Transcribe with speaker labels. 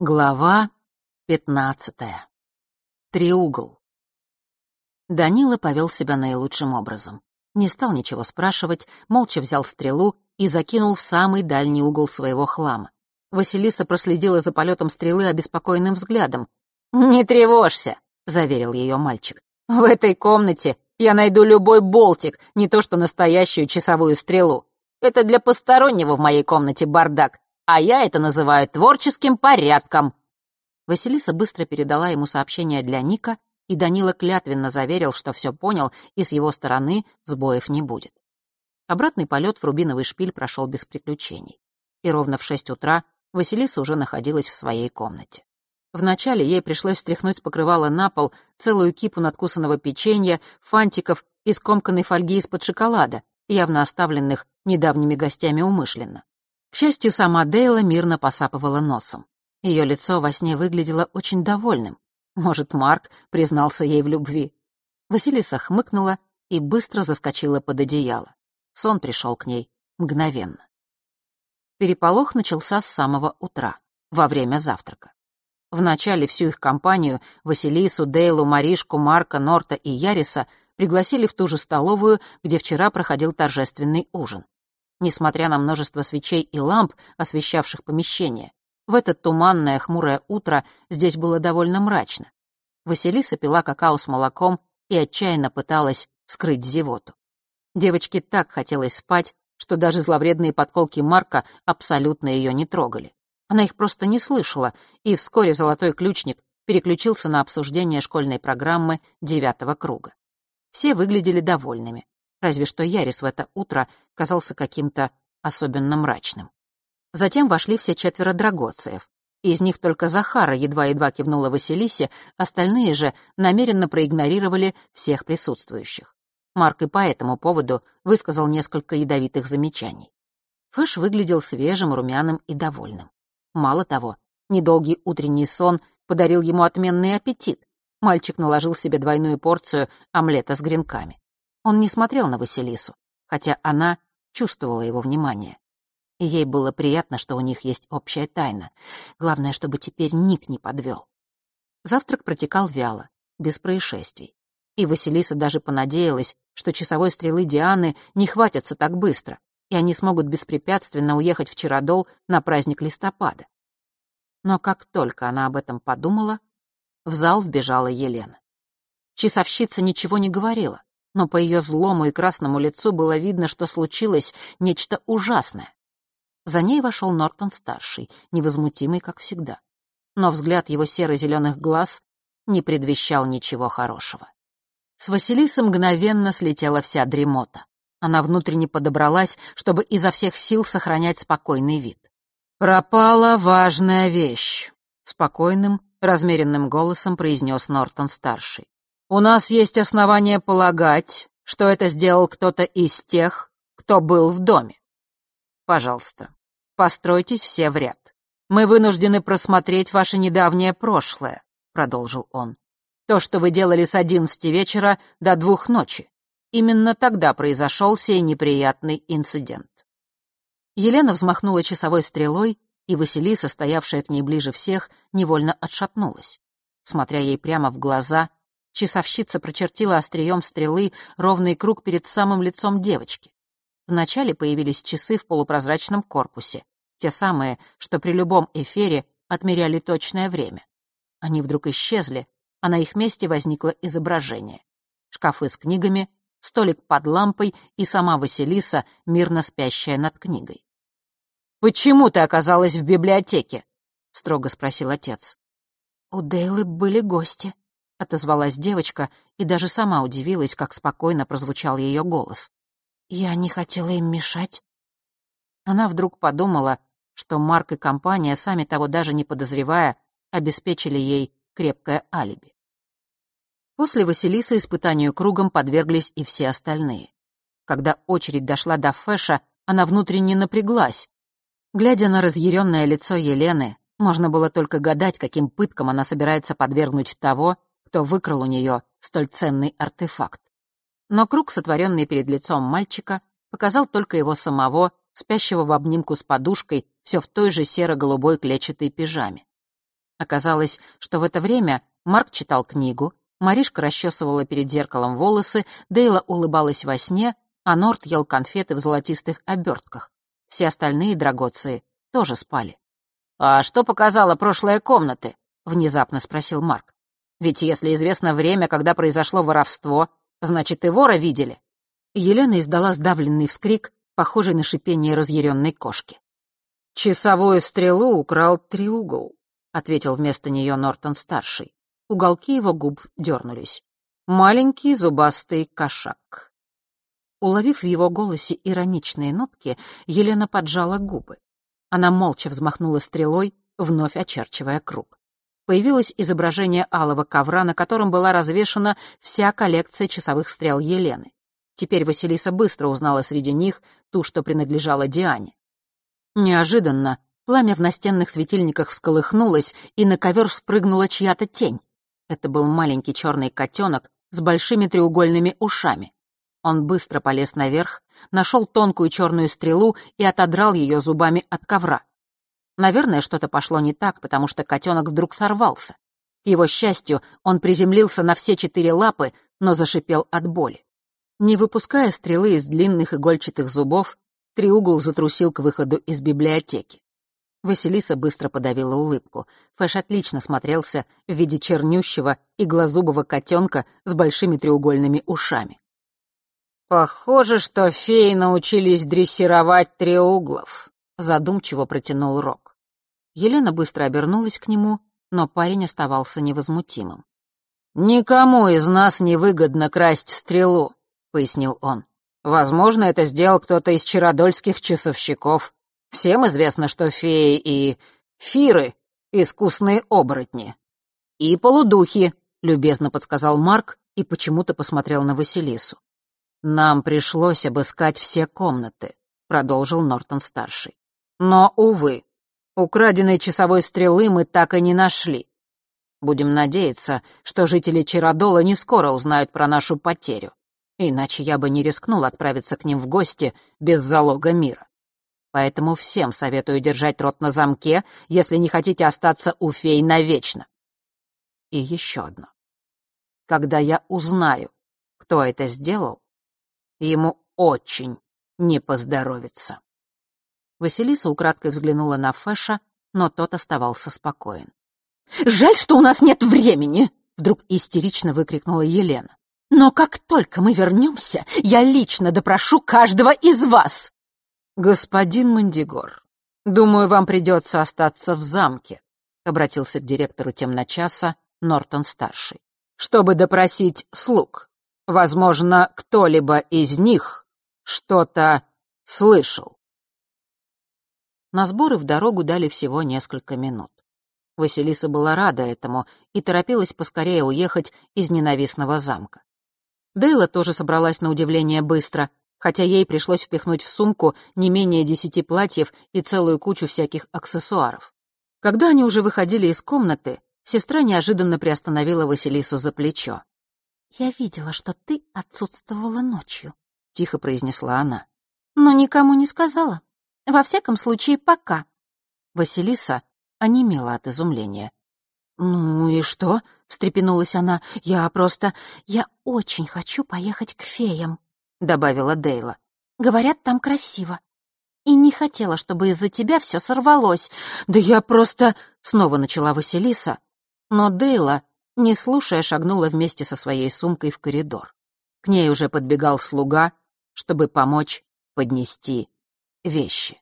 Speaker 1: Глава пятнадцатая. Триугол. Данила повел себя наилучшим образом. Не стал ничего спрашивать, молча взял стрелу и закинул в самый дальний угол своего хлама. Василиса проследила за полетом стрелы обеспокоенным взглядом. «Не тревожься», — заверил ее мальчик. «В этой комнате я найду любой болтик, не то что настоящую часовую стрелу. Это для постороннего в моей комнате бардак, а я это называю творческим порядком». Василиса быстро передала ему сообщение для Ника, и Данила клятвенно заверил, что все понял, и с его стороны сбоев не будет. Обратный полет в Рубиновый шпиль прошел без приключений. И ровно в шесть утра Василиса уже находилась в своей комнате. Вначале ей пришлось стряхнуть с покрывала на пол целую кипу надкусанного печенья, фантиков и скомканной фольги из-под шоколада, явно оставленных недавними гостями умышленно. К счастью, сама Дейла мирно посапывала носом. Ее лицо во сне выглядело очень довольным. Может, Марк признался ей в любви. Василиса хмыкнула и быстро заскочила под одеяло. Сон пришел к ней мгновенно. Переполох начался с самого утра, во время завтрака. Вначале всю их компанию, Василису, Дейлу, Маришку, Марка, Норта и Яриса, пригласили в ту же столовую, где вчера проходил торжественный ужин. Несмотря на множество свечей и ламп, освещавших помещение, в это туманное хмурое утро здесь было довольно мрачно. Василиса пила какао с молоком и отчаянно пыталась скрыть зевоту. Девочке так хотелось спать, что даже зловредные подколки Марка абсолютно ее не трогали. Она их просто не слышала, и вскоре золотой ключник переключился на обсуждение школьной программы девятого круга. Все выглядели довольными разве что Ярис в это утро казался каким-то особенно мрачным. Затем вошли все четверо драгоциев. Из них только Захара едва-едва кивнула Василисе, остальные же намеренно проигнорировали всех присутствующих. Марк и по этому поводу высказал несколько ядовитых замечаний. Фэш выглядел свежим, румяным и довольным. Мало того, недолгий утренний сон подарил ему отменный аппетит. Мальчик наложил себе двойную порцию омлета с гренками. Он не смотрел на Василису, хотя она чувствовала его внимание. И ей было приятно, что у них есть общая тайна. Главное, чтобы теперь Ник не подвел. Завтрак протекал вяло, без происшествий. И Василиса даже понадеялась, что часовой стрелы Дианы не хватятся так быстро, и они смогут беспрепятственно уехать в Чародол на праздник листопада. Но как только она об этом подумала, в зал вбежала Елена. Часовщица ничего не говорила, но по ее злому и красному лицу было видно, что случилось нечто ужасное. За ней вошел Нортон-старший, невозмутимый, как всегда. Но взгляд его серо-зеленых глаз не предвещал ничего хорошего. С Василисы мгновенно слетела вся дремота. Она внутренне подобралась, чтобы изо всех сил сохранять спокойный вид. «Пропала важная вещь», — спокойным, размеренным голосом произнес Нортон-старший. У нас есть основания полагать, что это сделал кто-то из тех, кто был в доме. Пожалуйста, постройтесь все в ряд. Мы вынуждены просмотреть ваше недавнее прошлое, продолжил он. То, что вы делали с одиннадцати вечера до двух ночи. Именно тогда произошел сей неприятный инцидент. Елена взмахнула часовой стрелой, и Василиса, стоявшая к ней ближе всех, невольно отшатнулась. Смотря ей прямо в глаза, Часовщица прочертила острием стрелы ровный круг перед самым лицом девочки. Вначале появились часы в полупрозрачном корпусе, те самые, что при любом эфире отмеряли точное время. Они вдруг исчезли, а на их месте возникло изображение. Шкафы с книгами, столик под лампой и сама Василиса, мирно спящая над книгой. «Почему ты оказалась в библиотеке?» — строго спросил отец. «У Дейлы были гости», — отозвалась девочка и даже сама удивилась, как спокойно прозвучал ее голос. «Я не хотела им мешать». Она вдруг подумала, что Марк и компания, сами того даже не подозревая, обеспечили ей крепкое алиби. После Василисы испытанию кругом подверглись и все остальные. Когда очередь дошла до Фэша, она внутренне напряглась. Глядя на разъяренное лицо Елены, можно было только гадать, каким пыткам она собирается подвергнуть того, кто выкрал у нее столь ценный артефакт. Но круг, сотворенный перед лицом мальчика, показал только его самого, спящего в обнимку с подушкой, все в той же серо-голубой клетчатой пижаме. Оказалось, что в это время Марк читал книгу, Маришка расчесывала перед зеркалом волосы, Дейла улыбалась во сне, а Норт ел конфеты в золотистых обертках. Все остальные драгоции тоже спали. «А что показала прошлая комнаты?» — внезапно спросил Марк. «Ведь если известно время, когда произошло воровство, значит, и вора видели». Елена издала сдавленный вскрик, похожий на шипение разъяренной кошки. «Часовую стрелу украл Триугол», — ответил вместо нее Нортон-старший. Уголки его губ дернулись. «Маленький зубастый кошак». Уловив в его голосе ироничные нотки, Елена поджала губы. Она молча взмахнула стрелой, вновь очерчивая круг. Появилось изображение алого ковра, на котором была развешана вся коллекция часовых стрел Елены. Теперь Василиса быстро узнала среди них ту, что принадлежала Диане. Неожиданно пламя в настенных светильниках всколыхнулось, и на ковер спрыгнула чья-то тень. Это был маленький черный котенок с большими треугольными ушами. Он быстро полез наверх, нашел тонкую черную стрелу и отодрал ее зубами от ковра. Наверное, что-то пошло не так, потому что котенок вдруг сорвался. К его счастью, он приземлился на все четыре лапы, но зашипел от боли. Не выпуская стрелы из длинных игольчатых зубов, Триугол затрусил к выходу из библиотеки. Василиса быстро подавила улыбку. Фэш отлично смотрелся в виде чернющего иглозубого котенка с большими треугольными ушами. «Похоже, что феи научились дрессировать треуглов», — задумчиво протянул Рок. Елена быстро обернулась к нему, но парень оставался невозмутимым. «Никому из нас не выгодно красть стрелу», — пояснил он. «Возможно, это сделал кто-то из чародольских часовщиков. Всем известно, что феи и фиры — искусные оборотни. И полудухи», — любезно подсказал Марк и почему-то посмотрел на Василису. «Нам пришлось обыскать все комнаты», — продолжил Нортон-старший. «Но, увы, украденной часовой стрелы мы так и не нашли. Будем надеяться, что жители Чародола не скоро узнают про нашу потерю, иначе я бы не рискнул отправиться к ним в гости без залога мира. Поэтому всем советую держать рот на замке, если не хотите остаться у фей навечно. И еще одно. Когда я узнаю, кто это сделал, Ему очень не поздоровится. Василиса украдкой взглянула на Фэша, но тот оставался спокоен. «Жаль, что у нас нет времени!» — вдруг истерично выкрикнула Елена. «Но как только мы вернемся, я лично допрошу каждого из вас!» «Господин Мандигор, думаю, вам придется остаться в замке», — обратился к директору темночаса Нортон-старший, «чтобы допросить слуг. Возможно, кто-либо из них что-то слышал. На сборы в дорогу дали всего несколько минут. Василиса была рада этому и торопилась поскорее уехать из ненавистного замка. Дейла тоже собралась на удивление быстро, хотя ей пришлось впихнуть в сумку не менее десяти платьев и целую кучу всяких аксессуаров. Когда они уже выходили из комнаты, сестра неожиданно приостановила Василису за плечо. «Я видела, что ты отсутствовала ночью», — тихо произнесла она. «Но никому не сказала. Во всяком случае, пока». Василиса онемела от изумления. «Ну и что?» — встрепенулась она. «Я просто... Я очень хочу поехать к феям», — добавила Дейла. «Говорят, там красиво. И не хотела, чтобы из-за тебя все сорвалось. Да я просто...» — снова начала Василиса. Но Дейла не слушая, шагнула вместе со своей сумкой в коридор. К ней уже подбегал слуга, чтобы помочь поднести вещи.